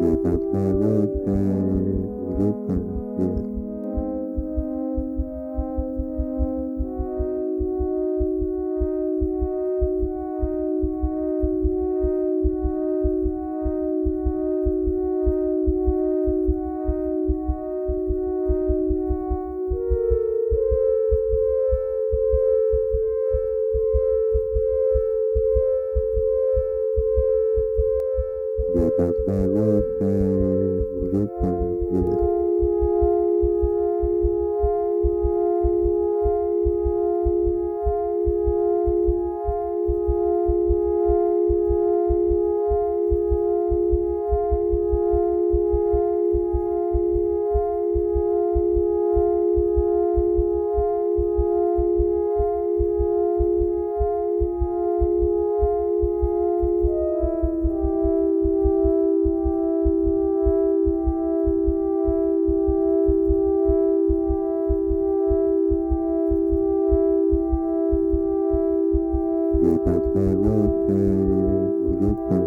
You're not my world, but That's my Thank you.